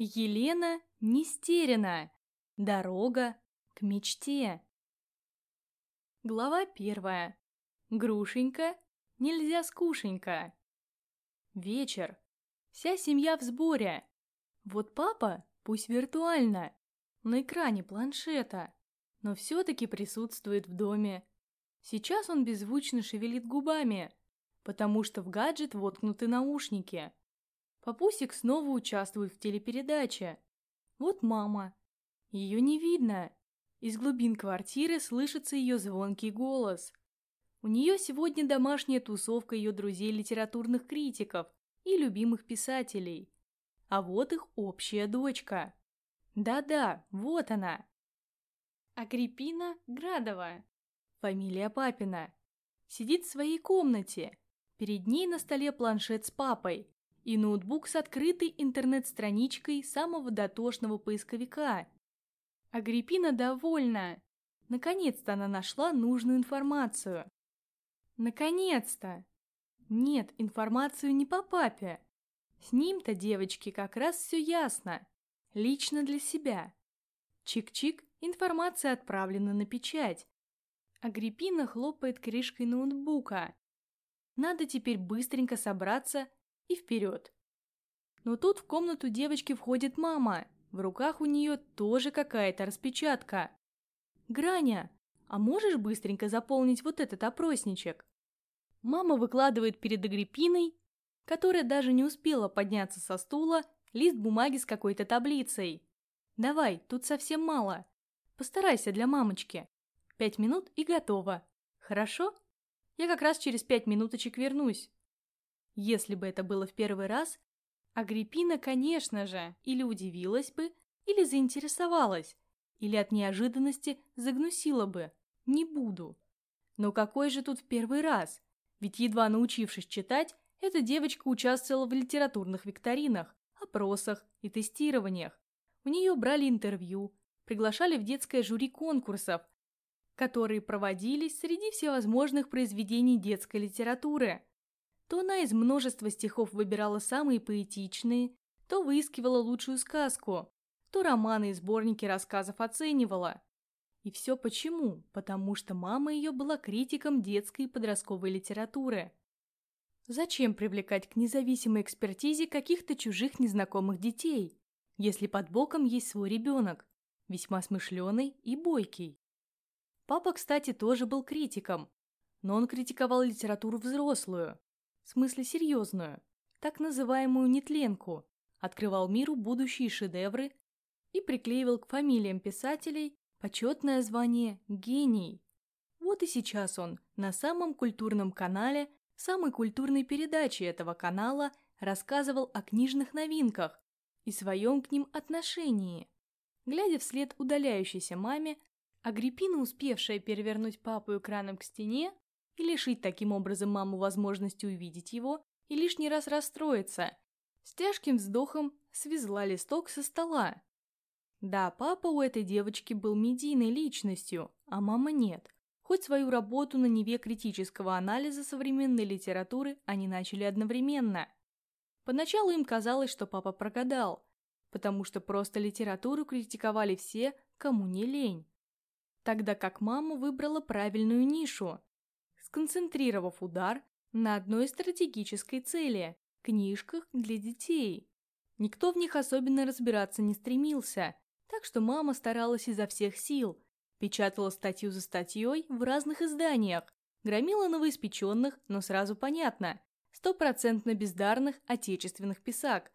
Елена Нестерина. Дорога к мечте. Глава первая. Грушенька, нельзя скушенька. Вечер. Вся семья в сборе. Вот папа, пусть виртуально, на экране планшета, но все-таки присутствует в доме. Сейчас он беззвучно шевелит губами, потому что в гаджет воткнуты наушники. Папусик снова участвует в телепередаче. Вот мама. Ее не видно. Из глубин квартиры слышится ее звонкий голос. У нее сегодня домашняя тусовка ее друзей-литературных критиков и любимых писателей. А вот их общая дочка. Да-да, вот она. Агриппина Градова. Фамилия папина. Сидит в своей комнате. Перед ней на столе планшет с папой и ноутбук с открытой интернет-страничкой самого дотошного поисковика. Агриппина довольна. Наконец-то она нашла нужную информацию. Наконец-то! Нет, информацию не по папе. С ним-то, девочки, как раз все ясно. Лично для себя. Чик-чик, информация отправлена на печать. Агриппина хлопает крышкой ноутбука. Надо теперь быстренько собраться и вперед. Но тут в комнату девочки входит мама. В руках у нее тоже какая-то распечатка. «Граня, а можешь быстренько заполнить вот этот опросничек?» Мама выкладывает перед Агриппиной, которая даже не успела подняться со стула, лист бумаги с какой-то таблицей. «Давай, тут совсем мало. Постарайся для мамочки. Пять минут и готово. Хорошо? Я как раз через пять минуточек вернусь». Если бы это было в первый раз, Агриппина, конечно же, или удивилась бы, или заинтересовалась, или от неожиданности загнусила бы «не буду». Но какой же тут в первый раз? Ведь едва научившись читать, эта девочка участвовала в литературных викторинах, опросах и тестированиях. У нее брали интервью, приглашали в детское жюри конкурсов, которые проводились среди всевозможных произведений детской литературы то она из множества стихов выбирала самые поэтичные, то выискивала лучшую сказку, то романы и сборники рассказов оценивала. И все почему? Потому что мама ее была критиком детской и подростковой литературы. Зачем привлекать к независимой экспертизе каких-то чужих незнакомых детей, если под боком есть свой ребенок, весьма смышленый и бойкий? Папа, кстати, тоже был критиком, но он критиковал литературу взрослую, смысле серьезную, так называемую нетленку, открывал миру будущие шедевры и приклеивал к фамилиям писателей почетное звание «гений». Вот и сейчас он на самом культурном канале, самой культурной передаче этого канала рассказывал о книжных новинках и своем к ним отношении. Глядя вслед удаляющейся маме, Агриппина, успевшая перевернуть папу экраном к стене, и лишить таким образом маму возможности увидеть его и лишний раз расстроиться. С тяжким вздохом свезла листок со стола. Да, папа у этой девочки был медийной личностью, а мама нет. Хоть свою работу на Неве критического анализа современной литературы они начали одновременно. Поначалу им казалось, что папа прогадал, потому что просто литературу критиковали все, кому не лень. Тогда как мама выбрала правильную нишу сконцентрировав удар на одной стратегической цели – книжках для детей. Никто в них особенно разбираться не стремился, так что мама старалась изо всех сил, печатала статью за статьей в разных изданиях, громила новоиспеченных, но сразу понятно, стопроцентно бездарных отечественных писак,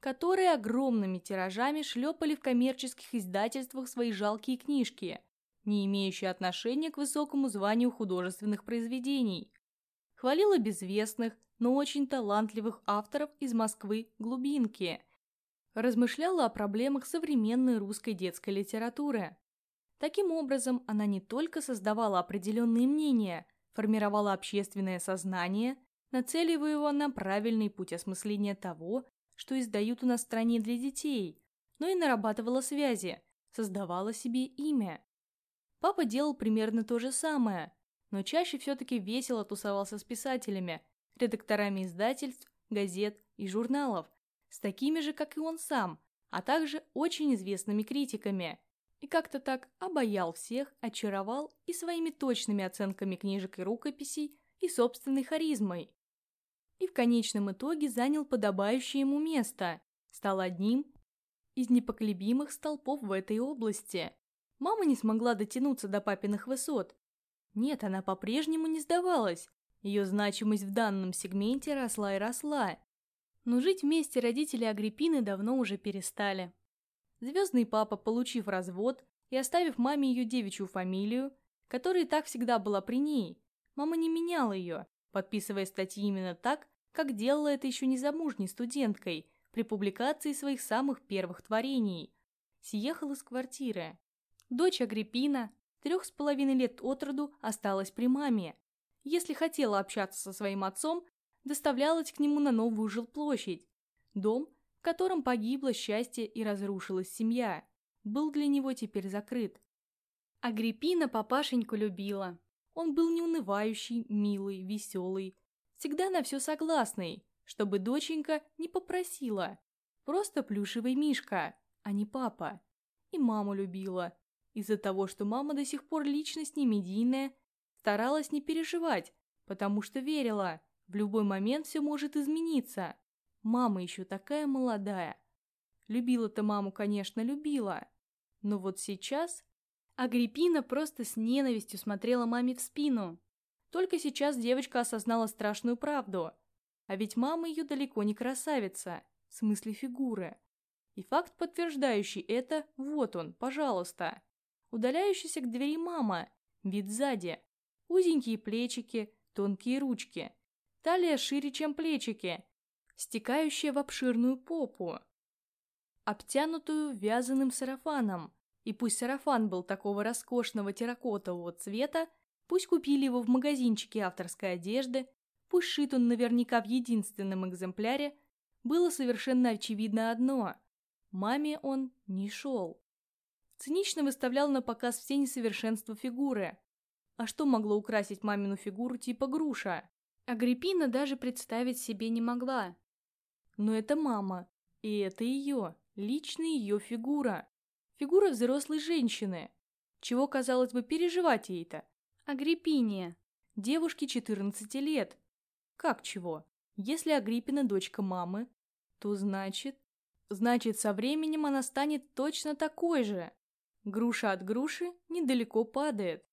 которые огромными тиражами шлепали в коммерческих издательствах свои жалкие книжки – не имеющие отношения к высокому званию художественных произведений. Хвалила безвестных, но очень талантливых авторов из Москвы глубинки. Размышляла о проблемах современной русской детской литературы. Таким образом, она не только создавала определенные мнения, формировала общественное сознание, нацеливая его на правильный путь осмысления того, что издают у нас в стране для детей, но и нарабатывала связи, создавала себе имя. Папа делал примерно то же самое, но чаще все-таки весело тусовался с писателями, редакторами издательств, газет и журналов, с такими же, как и он сам, а также очень известными критиками. И как-то так обаял всех, очаровал и своими точными оценками книжек и рукописей, и собственной харизмой. И в конечном итоге занял подобающее ему место, стал одним из непоколебимых столпов в этой области. Мама не смогла дотянуться до папиных высот. Нет, она по-прежнему не сдавалась. Ее значимость в данном сегменте росла и росла. Но жить вместе родители Агриппины давно уже перестали. Звездный папа, получив развод и оставив маме ее девичью фамилию, которая так всегда была при ней, мама не меняла ее, подписывая статьи именно так, как делала это еще незамужней студенткой при публикации своих самых первых творений. Съехал из квартиры. Дочь Агриппина, трех с половиной лет от роду, осталась при маме. Если хотела общаться со своим отцом, доставлялась к нему на новую жилплощадь. Дом, в котором погибло счастье и разрушилась семья, был для него теперь закрыт. Агриппина папашеньку любила. Он был неунывающий, милый, веселый, всегда на все согласный, чтобы доченька не попросила. Просто плюшевый мишка, а не папа. И маму любила. Из-за того, что мама до сих пор личность не медийная, старалась не переживать, потому что верила, в любой момент все может измениться. Мама еще такая молодая. Любила-то маму, конечно, любила. Но вот сейчас Агриппина просто с ненавистью смотрела маме в спину. Только сейчас девочка осознала страшную правду. А ведь мама ее далеко не красавица, в смысле фигуры. И факт, подтверждающий это, вот он, пожалуйста. Удаляющаяся к двери мама, вид сзади. Узенькие плечики, тонкие ручки. Талия шире, чем плечики, стекающая в обширную попу. Обтянутую вязаным сарафаном. И пусть сарафан был такого роскошного терракотового цвета, пусть купили его в магазинчике авторской одежды, пусть шит он наверняка в единственном экземпляре, было совершенно очевидно одно – маме он не шел. Цинично выставлял на показ все несовершенства фигуры. А что могло украсить мамину фигуру типа груша? Агриппина даже представить себе не могла. Но это мама, и это ее, личная ее фигура. Фигура взрослой женщины. Чего, казалось бы, переживать ей-то? Агриппине, девушке 14 лет. Как чего? Если Агриппина дочка мамы, то значит... Значит, со временем она станет точно такой же. Груша от груши недалеко падает.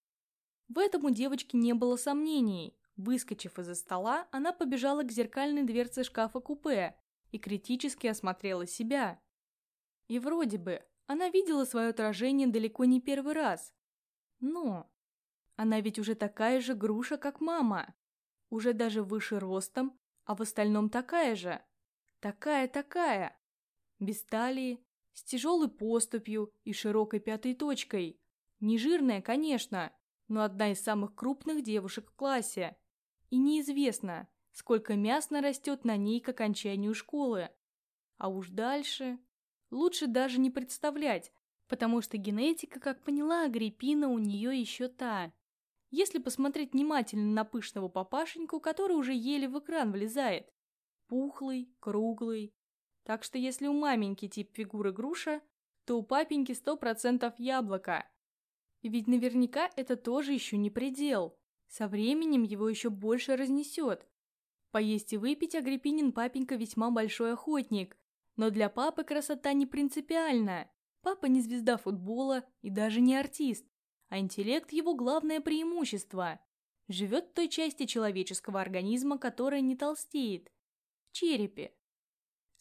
В этом у девочки не было сомнений. Выскочив из-за стола, она побежала к зеркальной дверце шкафа-купе и критически осмотрела себя. И вроде бы она видела свое отражение далеко не первый раз. Но она ведь уже такая же груша, как мама. Уже даже выше ростом, а в остальном такая же. Такая-такая. Без талии, с тяжелой поступью и широкой пятой точкой. Не жирная, конечно, но одна из самых крупных девушек в классе. И неизвестно, сколько мяс нарастет на ней к окончанию школы. А уж дальше... Лучше даже не представлять, потому что генетика, как поняла Агриппина, у нее еще та. Если посмотреть внимательно на пышного папашеньку, который уже еле в экран влезает. Пухлый, круглый. Так что если у маменьки тип фигуры груша, то у папеньки сто процентов яблоко. Ведь наверняка это тоже еще не предел. Со временем его еще больше разнесет. Поесть и выпить Агриппинин папенька весьма большой охотник, но для папы красота не принципиальна. Папа не звезда футбола и даже не артист, а интеллект его главное преимущество. Живет в той части человеческого организма, которая не толстеет, в черепе.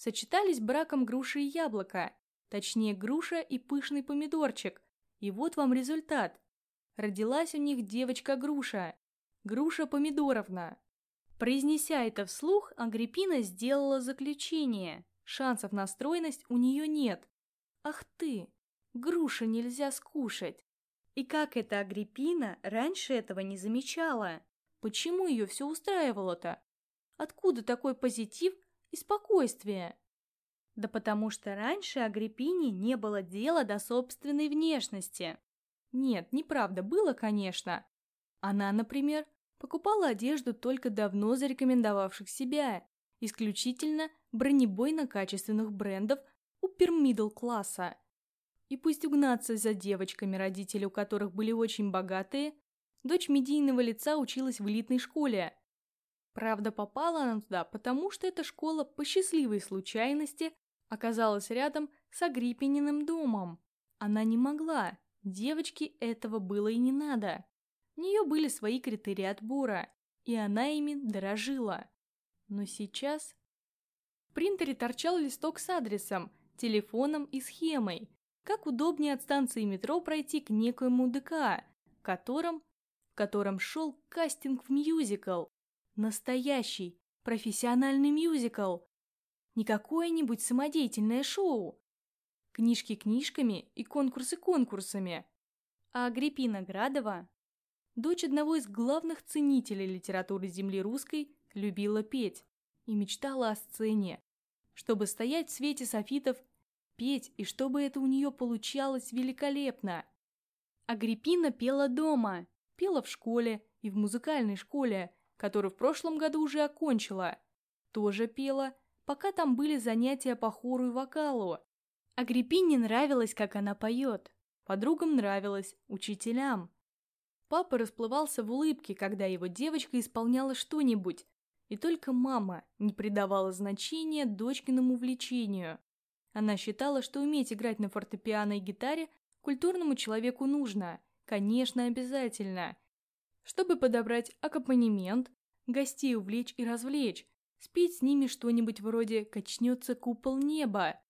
Сочетались браком груша и яблоко, точнее груша и пышный помидорчик, и вот вам результат. Родилась у них девочка-груша, Груша Помидоровна. Произнеся это вслух, Агриппина сделала заключение. Шансов на стройность у нее нет. Ах ты, груша нельзя скушать. И как эта Агриппина раньше этого не замечала? Почему ее все устраивало-то? Откуда такой позитив и спокойствие? Да потому что раньше Агриппине не было дела до собственной внешности. Нет, неправда, было, конечно. Она, например, покупала одежду только давно зарекомендовавших себя, исключительно бронебойно-качественных брендов упер-мидл класса. И пусть угнаться за девочками, родители у которых были очень богатые, дочь медийного лица училась в элитной школе. Правда, попала она туда, потому что эта школа по счастливой случайности оказалась рядом с Агриппининым домом. Она не могла, девочке этого было и не надо. У нее были свои критерии отбора, и она ими дорожила. Но сейчас... В принтере торчал листок с адресом, телефоном и схемой, как удобнее от станции метро пройти к некоему ДК, в котором, в котором шел кастинг в мюзикл. Настоящий, профессиональный мюзикл. Не какое-нибудь самодеятельное шоу. Книжки книжками и конкурсы конкурсами. А Агриппина Градова, дочь одного из главных ценителей литературы земли русской, любила петь и мечтала о сцене, чтобы стоять в свете софитов петь, и чтобы это у нее получалось великолепно. Агриппина пела дома, пела в школе и в музыкальной школе, которую в прошлом году уже окончила. Тоже пела, пока там были занятия по хору и вокалу. Агриппине нравилось, как она поет. Подругам нравилось, учителям. Папа расплывался в улыбке, когда его девочка исполняла что-нибудь, и только мама не придавала значения дочкиному увлечению. Она считала, что уметь играть на фортепиано и гитаре культурному человеку нужно, конечно, обязательно. Чтобы подобрать аккомпанемент, гостей увлечь и развлечь, спеть с ними что-нибудь вроде «Качнется купол неба».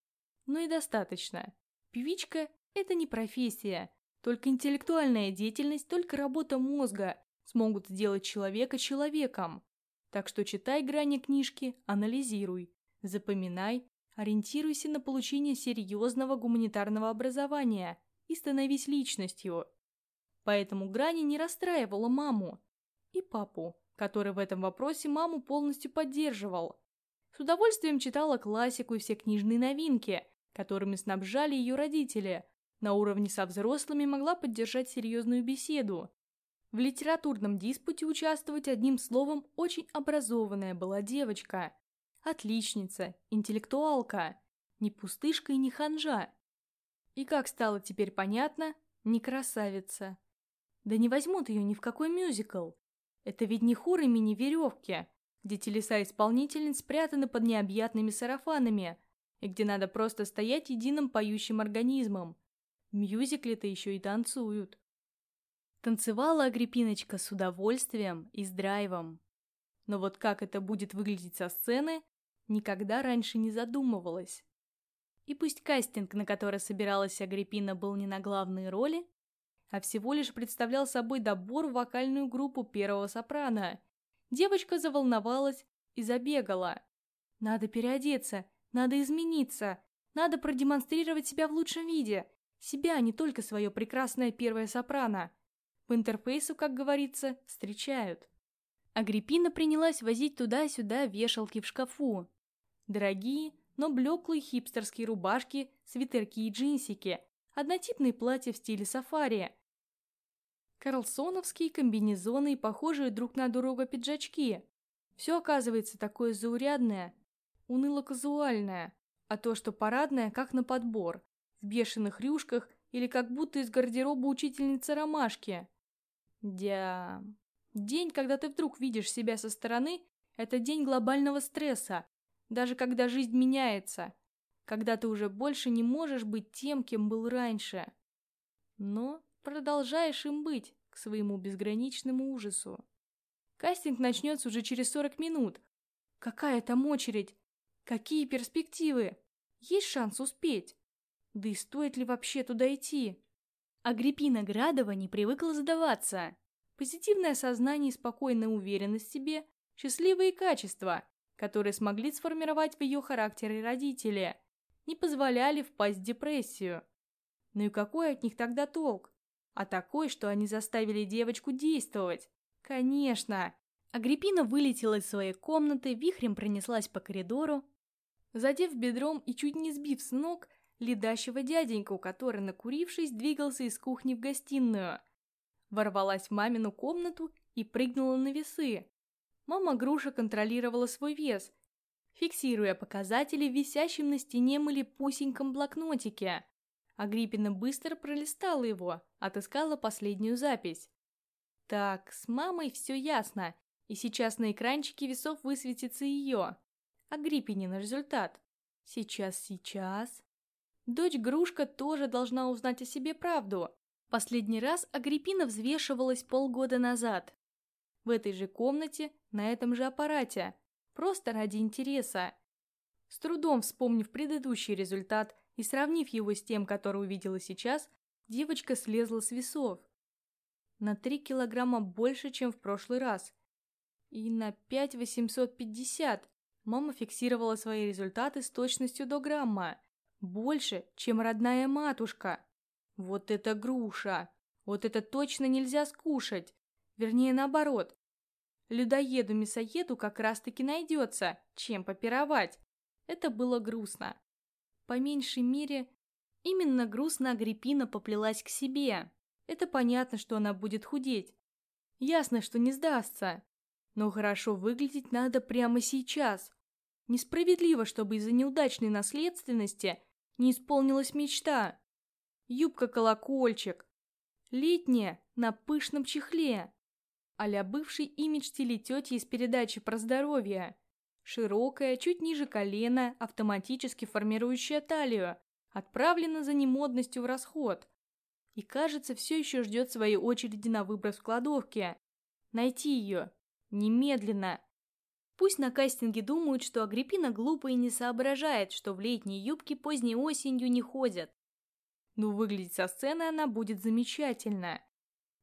Но и достаточно. Певичка – это не профессия, только интеллектуальная деятельность, только работа мозга смогут сделать человека человеком. Так что читай грани книжки, анализируй, запоминай Ориентируйся на получение серьезного гуманитарного образования и становись личностью. Поэтому Грани не расстраивала маму и папу, который в этом вопросе маму полностью поддерживал. С удовольствием читала классику и все книжные новинки, которыми снабжали ее родители. На уровне со взрослыми могла поддержать серьезную беседу. В литературном диспуте участвовать одним словом очень образованная была девочка – Отличница, интеллектуалка, не пустышка и не ханжа. И как стало теперь понятно, не красавица. Да не возьмут ее ни в какой мюзикл. Это ведь не хор имени Веревки, где телеса исполнительниц спрятаны под необъятными сарафанами, и где надо просто стоять единым поющим организмом. В мюзикле-то еще и танцуют. Танцевала Агриппиночка с удовольствием и с драйвом. Но вот как это будет выглядеть со сцены, никогда раньше не задумывалась. И пусть кастинг, на который собиралась Агриппина, был не на главные роли, а всего лишь представлял собой добор в вокальную группу первого сопрано, девочка заволновалась и забегала. Надо переодеться, надо измениться, надо продемонстрировать себя в лучшем виде, себя, а не только свое прекрасное первое сопрано. По интерфейсу, как говорится, встречают. Агриппина принялась возить туда-сюда вешалки в шкафу, Дорогие, но блеклые хипстерские рубашки, свитерки и джинсики, однотипные платья в стиле сафари, карлсоновские комбинезоны и похожие друг на друга пиджачки. Все оказывается такое заурядное, уныло-казуальное, а то, что парадное, как на подбор, в бешеных рюшках или как будто из гардероба учительницы ромашки. Дя... День, когда ты вдруг видишь себя со стороны, это день глобального стресса, даже когда жизнь меняется, когда ты уже больше не можешь быть тем, кем был раньше. Но продолжаешь им быть, к своему безграничному ужасу. Кастинг начнется уже через 40 минут. Какая там очередь? Какие перспективы? Есть шанс успеть? Да и стоит ли вообще туда идти? Агриппина Градова не привыкла задаваться. Позитивное сознание и спокойная уверенность в себе – счастливые качества, которые смогли сформировать в ее характере родители, не позволяли впасть в депрессию. Ну и какой от них тогда толк? А такой, что они заставили девочку действовать. Конечно. Агриппина вылетела из своей комнаты, вихрем пронеслась по коридору, задев бедром и чуть не сбив с ног ледащего дяденьку, который, накурившись, двигался из кухни в гостиную. Ворвалась в мамину комнату и прыгнула на весы. Мама груша контролировала свой вес. фиксируя показатели в висящем на стене малепусеньком блокнотике. Агриппина быстро пролистала его, отыскала последнюю запись. Так, с мамой все ясно, и сейчас на экранчике весов высветится ее. Агриппинин результат. Сейчас, сейчас. Дочь Грушка тоже должна узнать о себе правду. Последний раз Агриппина взвешивалась полгода назад. В этой же комнате, на этом же аппарате. Просто ради интереса. С трудом вспомнив предыдущий результат и сравнив его с тем, который увидела сейчас, девочка слезла с весов. На 3 килограмма больше, чем в прошлый раз. И на 5,850 мама фиксировала свои результаты с точностью до грамма. Больше, чем родная матушка. Вот это груша! Вот это точно нельзя скушать! Вернее, наоборот. Людоеду-мясоеду как раз-таки найдется, чем попировать. Это было грустно. По меньшей мере, именно грустно Агриппина поплелась к себе. Это понятно, что она будет худеть. Ясно, что не сдастся. Но хорошо выглядеть надо прямо сейчас. Несправедливо, чтобы из-за неудачной наследственности не исполнилась мечта. Юбка-колокольчик. Летняя, на пышном чехле а бывший имидж телетети из передачи про здоровье. Широкая, чуть ниже колена, автоматически формирующая талию, отправлена за немодностью в расход. И, кажется, все еще ждет своей очереди на выброс в кладовке. Найти ее. Немедленно. Пусть на кастинге думают, что Агриппина глупо и не соображает, что в летние юбки поздней осенью не ходят. Но выглядеть со сцены она будет замечательно.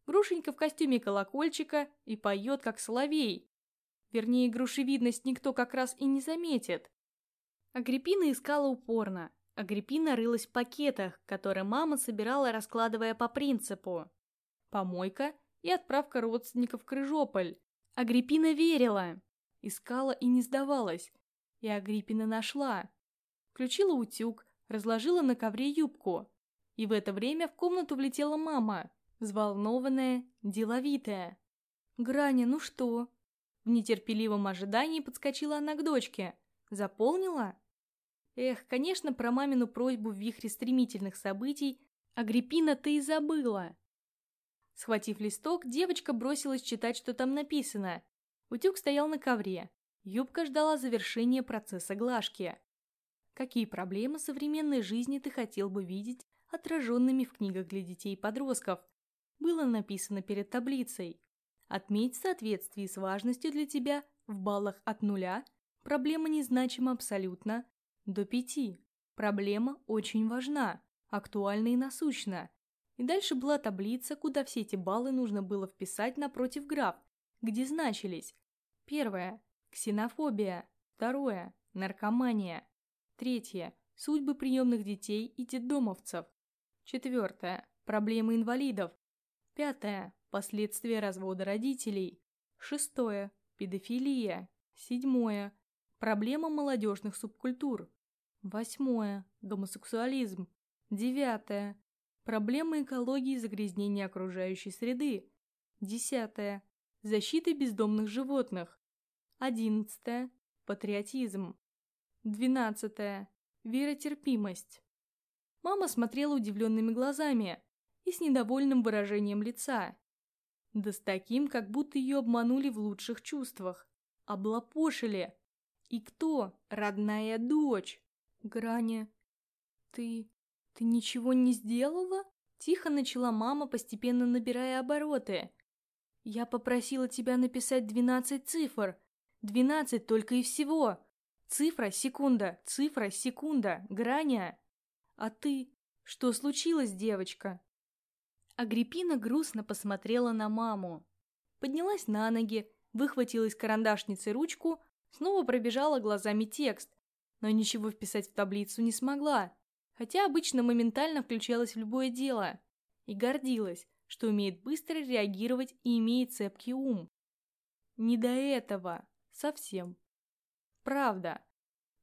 Грушенька в костюме колокольчика и поет, как соловей. Вернее, грушевидность никто как раз и не заметит. Агриппина искала упорно. Агриппина рылась в пакетах, которые мама собирала, раскладывая по принципу. Помойка и отправка родственников в Крыжополь. Агриппина верила. Искала и не сдавалась. И Агриппина нашла. Включила утюг, разложила на ковре юбку. И в это время в комнату влетела мама. Взволнованная, деловитая. «Граня, ну что?» В нетерпеливом ожидании подскочила она к дочке. «Заполнила?» Эх, конечно, про мамину просьбу в вихре стремительных событий Агриппина ты и забыла. Схватив листок, девочка бросилась читать, что там написано. Утюг стоял на ковре. Юбка ждала завершения процесса глажки. Какие проблемы современной жизни ты хотел бы видеть отраженными в книгах для детей и подростков? было написано перед таблицей. Отметь в с важностью для тебя в баллах от нуля, проблема незначима абсолютно, до пяти. Проблема очень важна, актуальна и насущна. И дальше была таблица, куда все эти баллы нужно было вписать напротив граф, где значились. Первое – ксенофобия. Второе – наркомания. Третье – судьбы приемных детей и детдомовцев. Четвертое – проблемы инвалидов. Пятое. Последствия развода родителей. Шестое. Педофилия. Седьмое. Проблема молодежных субкультур. Восьмое. Гомосексуализм. Девятое. Проблема экологии и загрязнения окружающей среды. Десятое. Защита бездомных животных. Одиннадцатое. Патриотизм. Двенадцатое. Веротерпимость. Мама смотрела удивленными глазами и с недовольным выражением лица. Да с таким, как будто ее обманули в лучших чувствах. Облапошили. И кто? Родная дочь. Граня, ты... ты ничего не сделала? Тихо начала мама, постепенно набирая обороты. Я попросила тебя написать двенадцать цифр. Двенадцать только и всего. Цифра, секунда, цифра, секунда, граня. А ты... Что случилось, девочка? Агриппина грустно посмотрела на маму. Поднялась на ноги, выхватила из карандашницы ручку, снова пробежала глазами текст, но ничего вписать в таблицу не смогла, хотя обычно моментально включалась в любое дело, и гордилась, что умеет быстро реагировать и имеет цепкий ум. Не до этого. Совсем. Правда.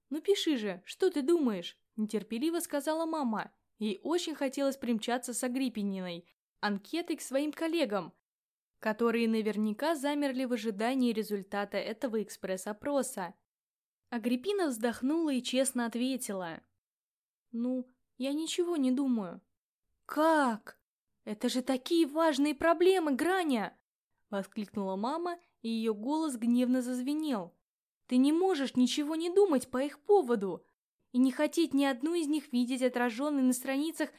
«Ну пиши же, что ты думаешь?» – нетерпеливо сказала мама. Ей очень хотелось примчаться с Агриппининой, анкетой к своим коллегам, которые наверняка замерли в ожидании результата этого экспресс-опроса. Агриппина вздохнула и честно ответила. «Ну, я ничего не думаю». «Как? Это же такие важные проблемы, Граня!» Воскликнула мама, и ее голос гневно зазвенел. «Ты не можешь ничего не думать по их поводу и не хотеть ни одну из них видеть отраженной на страницах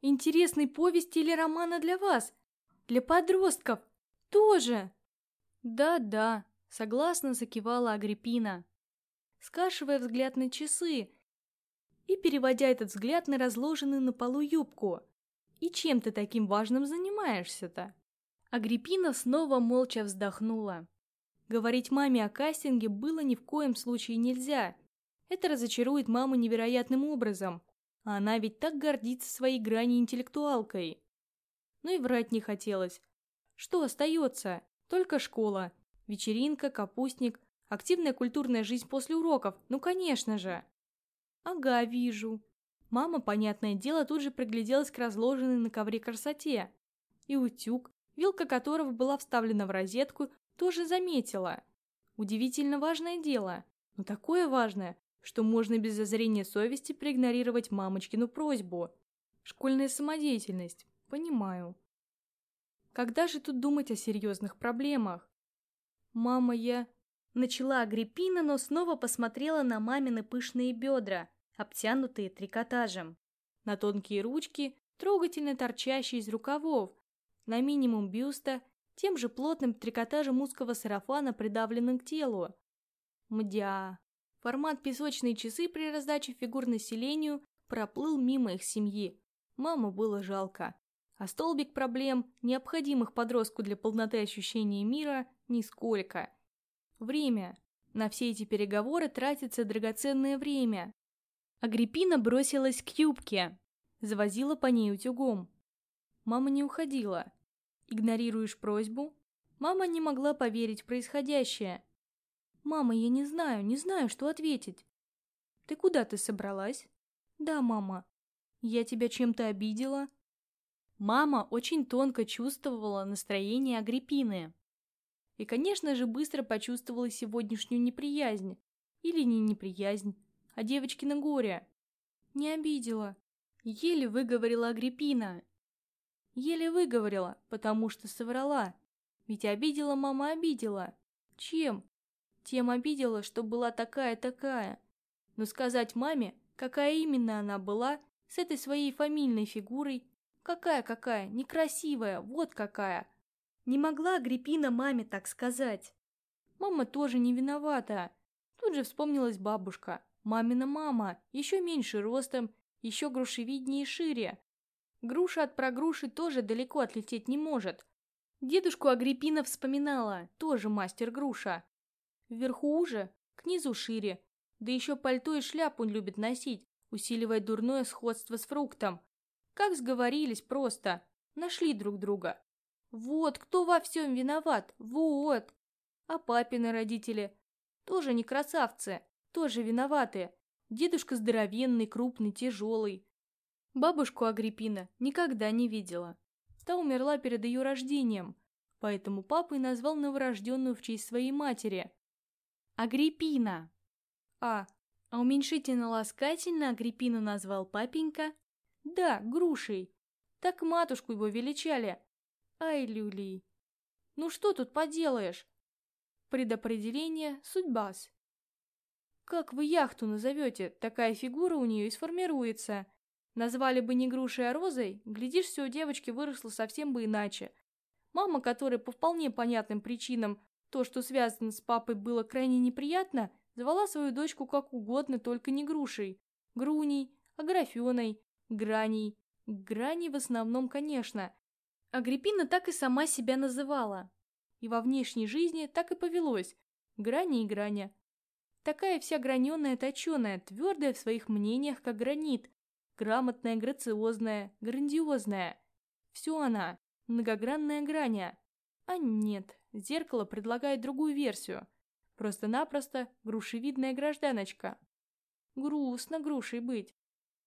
интересной повести или романа для вас, для подростков, тоже!» «Да-да», — согласно закивала Агриппина, скашивая взгляд на часы и переводя этот взгляд на разложенную на полу юбку. «И чем ты таким важным занимаешься-то?» Агриппина снова молча вздохнула. Говорить маме о кастинге было ни в коем случае нельзя. Это разочарует маму невероятным образом. А она ведь так гордится своей грани интеллектуалкой. Но и врать не хотелось. Что остается? Только школа. Вечеринка, капустник, активная культурная жизнь после уроков. Ну, конечно же. Ага, вижу. Мама, понятное дело, тут же пригляделась к разложенной на ковре красоте. И утюг, вилка которого была вставлена в розетку, тоже заметила. Удивительно важное дело, но такое важное, что можно без зазрения совести проигнорировать мамочкину просьбу. Школьная самодеятельность, понимаю. Когда же тут думать о серьезных проблемах? Мама, я... Начала Агриппина, но снова посмотрела на мамины пышные бедра, обтянутые трикотажем. На тонкие ручки, трогательно торчащие из рукавов, на минимум бюста, тем же плотным трикотажем узкого сарафана, придавленным к телу. Мдя. Формат песочные часы при раздаче фигур населению проплыл мимо их семьи. Маму было жалко. А столбик проблем, необходимых подростку для полноты ощущения мира, нисколько. Время. На все эти переговоры тратится драгоценное время. Агриппина бросилась к юбке, завозила по ней утюгом. Мама не уходила. Игнорируешь просьбу? Мама не могла поверить в происходящее. «Мама, я не знаю, не знаю, что ответить». «Ты куда ты собралась?» «Да, мама». «Я тебя чем-то обидела?» Мама очень тонко чувствовала настроение Агриппины. И, конечно же, быстро почувствовала сегодняшнюю неприязнь. Или не неприязнь, а девочкино горе. «Не обидела», — еле выговорила Агриппина, Еле выговорила, потому что соврала. Ведь обидела мама обидела. Чем? Тем обидела, что была такая-такая. Но сказать маме, какая именно она была, с этой своей фамильной фигурой, какая-какая, некрасивая, вот какая. Не могла Агриппина маме так сказать. Мама тоже не виновата. Тут же вспомнилась бабушка. Мамина мама, еще меньше ростом, еще грушевиднее и шире, Груша от прогруши тоже далеко отлететь не может. Дедушку Агриппина вспоминала, тоже мастер груша. Вверху уже, к низу шире, да еще пальто и шляпу он любит носить, усиливая дурное сходство с фруктом. Как сговорились просто, нашли друг друга. Вот кто во всем виноват, вот. А папины родители тоже не красавцы, тоже виноваты. Дедушка здоровенный, крупный, тяжелый. Бабушку Агриппина никогда не видела. Та умерла перед ее рождением, поэтому папа и назвал новорожденную в честь своей матери. Агриппина. А, а уменьшительно-ласкательно Агриппину назвал папенька? Да, грушей. Так матушку его величали. Ай, люли. Ну что тут поделаешь? Предопределение – судьбас. Как вы яхту назовете, такая фигура у нее и сформируется – Назвали бы не грушей, а розой, глядишь, все у девочки выросло совсем бы иначе. Мама, которой по вполне понятным причинам то, что связано с папой, было крайне неприятно, звала свою дочку как угодно, только не грушей. Груней, аграфеной, граней. Граней в основном, конечно. Агриппина так и сама себя называла. И во внешней жизни так и повелось. Грани и граня. Такая вся граненая, точеная, твердая в своих мнениях, как гранит, Грамотная, грациозная, грандиозная. Все она, многогранная граня. А нет, зеркало предлагает другую версию. Просто-напросто грушевидная гражданочка. Грустно грушей быть.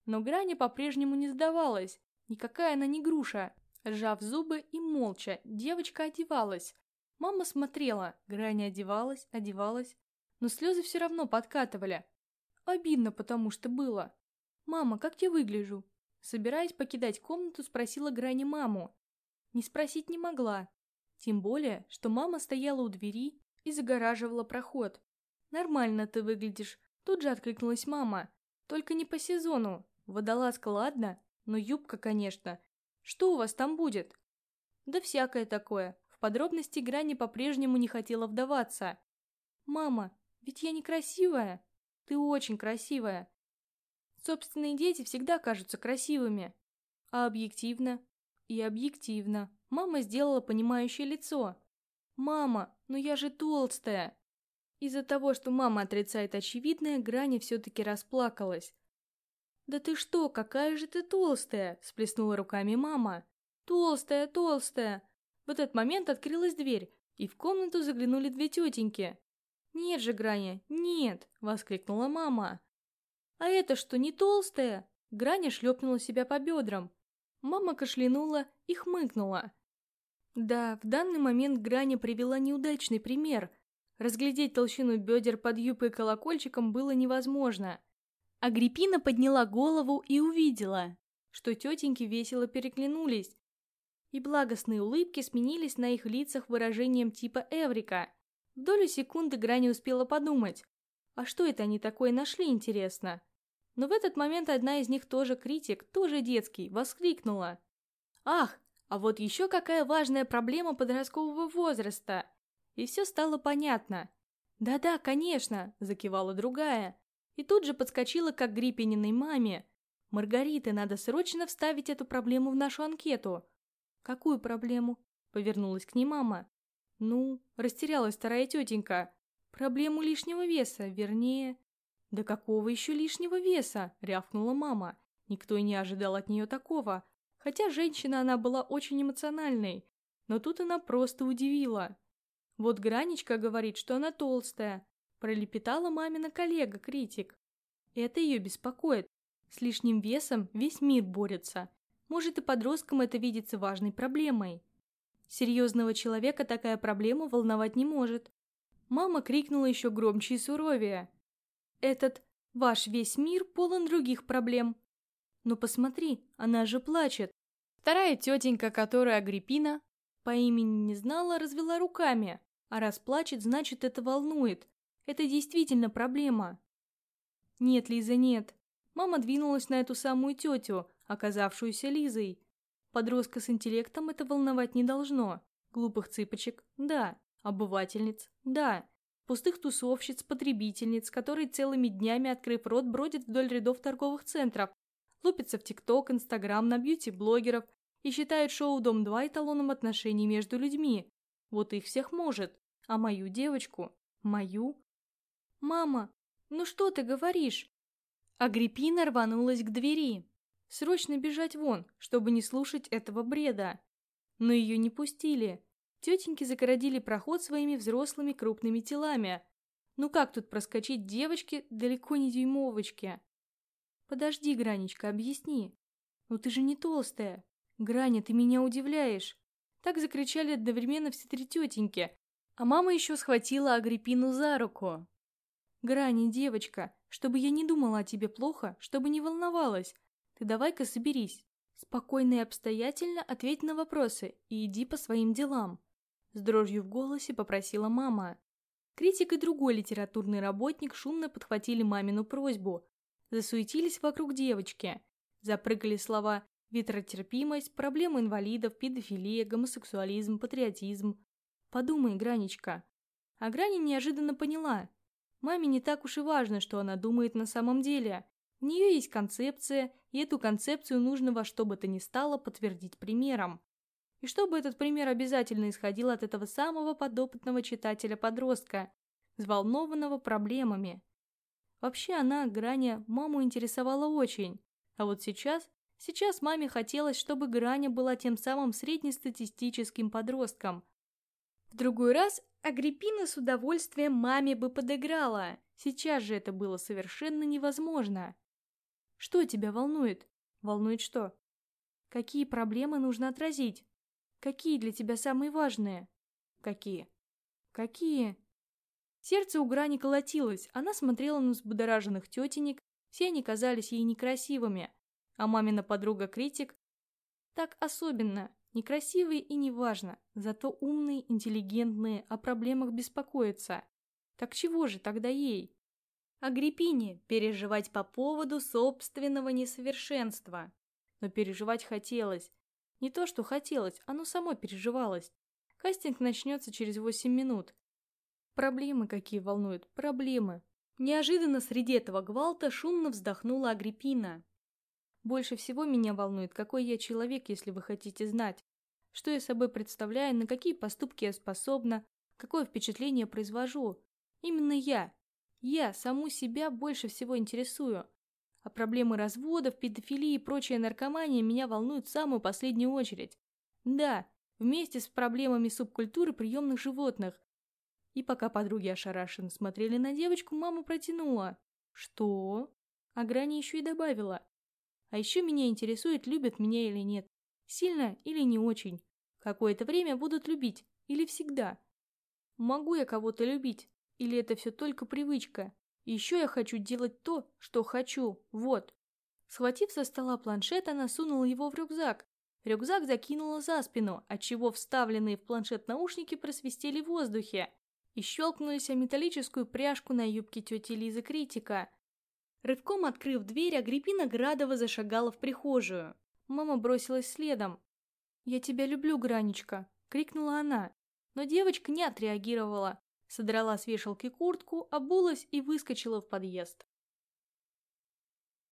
Но Граня по-прежнему не сдавалась. Никакая она не груша. Сжав зубы и молча, девочка одевалась. Мама смотрела, Граня одевалась, одевалась. но слезы все равно подкатывали. Обидно, потому что было. «Мама, как я выгляжу?» Собираясь покидать комнату, спросила Грани маму. Не спросить не могла. Тем более, что мама стояла у двери и загораживала проход. «Нормально ты выглядишь», тут же откликнулась мама. «Только не по сезону. Водолазка, ладно, но юбка, конечно. Что у вас там будет?» «Да всякое такое». В подробности Грани по-прежнему не хотела вдаваться. «Мама, ведь я некрасивая?» «Ты очень красивая. Собственные дети всегда кажутся красивыми. А объективно? И объективно. Мама сделала понимающее лицо. «Мама, но я же толстая!» Из-за того, что мама отрицает очевидное, Грани все-таки расплакалась. «Да ты что, какая же ты толстая!» – сплеснула руками мама. «Толстая, толстая!» В этот момент открылась дверь, и в комнату заглянули две тетеньки. «Нет же, Граня, нет!» – воскликнула мама. «А это что, не толстая?» Граня шлепнула себя по бедрам. Мама кашлянула и хмыкнула. Да, в данный момент Граня привела неудачный пример. Разглядеть толщину бедер под юбкой колокольчиком было невозможно. Агриппина подняла голову и увидела, что тетеньки весело переглянулись, и благостные улыбки сменились на их лицах выражением типа «Эврика». В долю секунды Граня успела подумать, а что это они такое нашли, интересно? Но в этот момент одна из них тоже критик, тоже детский, воскликнула. «Ах, а вот еще какая важная проблема подросткового возраста!» И все стало понятно. «Да-да, конечно!» – закивала другая. И тут же подскочила к Агриппининой маме. «Маргарита, надо срочно вставить эту проблему в нашу анкету». «Какую проблему?» – повернулась к ней мама. «Ну, растерялась вторая тетенька. Проблему лишнего веса, вернее...» «Да какого еще лишнего веса?» – рявкнула мама. Никто и не ожидал от нее такого. Хотя женщина она была очень эмоциональной. Но тут она просто удивила. Вот Гранечка говорит, что она толстая. Пролепетала мамина коллега-критик. Это ее беспокоит. С лишним весом весь мир борется. Может и подросткам это видится важной проблемой. Серьезного человека такая проблема волновать не может. Мама крикнула еще громче и суровее. Этот ваш весь мир полон других проблем. Но посмотри, она же плачет. Вторая тетенька, которая Агриппина, по имени не знала, развела руками. А раз плачет, значит это волнует. Это действительно проблема. Нет, Лиза, нет. Мама двинулась на эту самую тетю, оказавшуюся Лизой. Подростка с интеллектом это волновать не должно. Глупых цыпочек – да. Обывательниц – да пустых тусовщиц, потребительниц, которые целыми днями, открыв рот, бродят вдоль рядов торговых центров, лупятся в ТикТок, Инстаграм, на бьюти-блогеров и считают шоу «Дом-2» эталоном отношений между людьми. Вот их всех может. А мою девочку? Мою? «Мама, ну что ты говоришь?» Агриппина рванулась к двери. Срочно бежать вон, чтобы не слушать этого бреда. Но ее не пустили. Тетеньки загородили проход своими взрослыми крупными телами. Ну как тут проскочить девочке далеко не дюймовочке? Подожди, Гранечка, объясни. Ну ты же не толстая. Граня, ты меня удивляешь. Так закричали одновременно все три тетеньки, а мама еще схватила Агриппину за руку. Грани, девочка, чтобы я не думала о тебе плохо, чтобы не волновалась. Ты давай-ка соберись. Спокойно и обстоятельно ответь на вопросы и иди по своим делам. С дрожью в голосе попросила мама. Критик и другой литературный работник шумно подхватили мамину просьбу. Засуетились вокруг девочки. Запрыгали слова «ветротерпимость», «проблемы инвалидов», «педофилия», «гомосексуализм», «патриотизм». Подумай, Гранечка. А Грани неожиданно поняла. Маме не так уж и важно, что она думает на самом деле. У нее есть концепция, и эту концепцию нужно во что бы то ни стало подтвердить примером. И чтобы этот пример обязательно исходил от этого самого подопытного читателя-подростка, взволнованного проблемами. Вообще она, Граня, маму интересовала очень. А вот сейчас, сейчас маме хотелось, чтобы Граня была тем самым среднестатистическим подростком. В другой раз Агриппина с удовольствием маме бы подыграла. Сейчас же это было совершенно невозможно. Что тебя волнует? Волнует что? Какие проблемы нужно отразить? Какие для тебя самые важные? Какие? Какие? Сердце у Грани колотилось, она смотрела на взбудораженных тетенек, все они казались ей некрасивыми, а мамина подруга-критик так особенно, некрасивые и неважно, зато умные, интеллигентные, о проблемах беспокоятся. Так чего же тогда ей? Агриппине переживать по поводу собственного несовершенства. Но переживать хотелось. Не то, что хотелось, оно само переживалось. Кастинг начнется через 8 минут. Проблемы какие волнуют, проблемы. Неожиданно среди этого гвалта шумно вздохнула Агриппина. Больше всего меня волнует, какой я человек, если вы хотите знать. Что я собой представляю, на какие поступки я способна, какое впечатление произвожу. Именно я. Я саму себя больше всего интересую. А проблемы разводов, педофилии и прочая наркомания меня волнуют в самую последнюю очередь. Да, вместе с проблемами субкультуры приемных животных. И пока подруги ошарашенно смотрели на девочку, мама протянула. «Что?» А Грани еще и добавила. А еще меня интересует, любят меня или нет. Сильно или не очень. Какое-то время будут любить. Или всегда. Могу я кого-то любить? Или это все только привычка? еще я хочу делать то, что хочу. Вот. Схватив со стола планшет, она сунула его в рюкзак. Рюкзак закинула за спину, отчего вставленные в планшет наушники просвистели в воздухе и щелкнулись о металлическую пряжку на юбке тети Лизы Критика. Рывком открыв дверь, Агриппина Градова зашагала в прихожую. Мама бросилась следом. «Я тебя люблю, Гранечка!» — крикнула она. Но девочка не отреагировала. Содрала с вешалки куртку, обулась и выскочила в подъезд.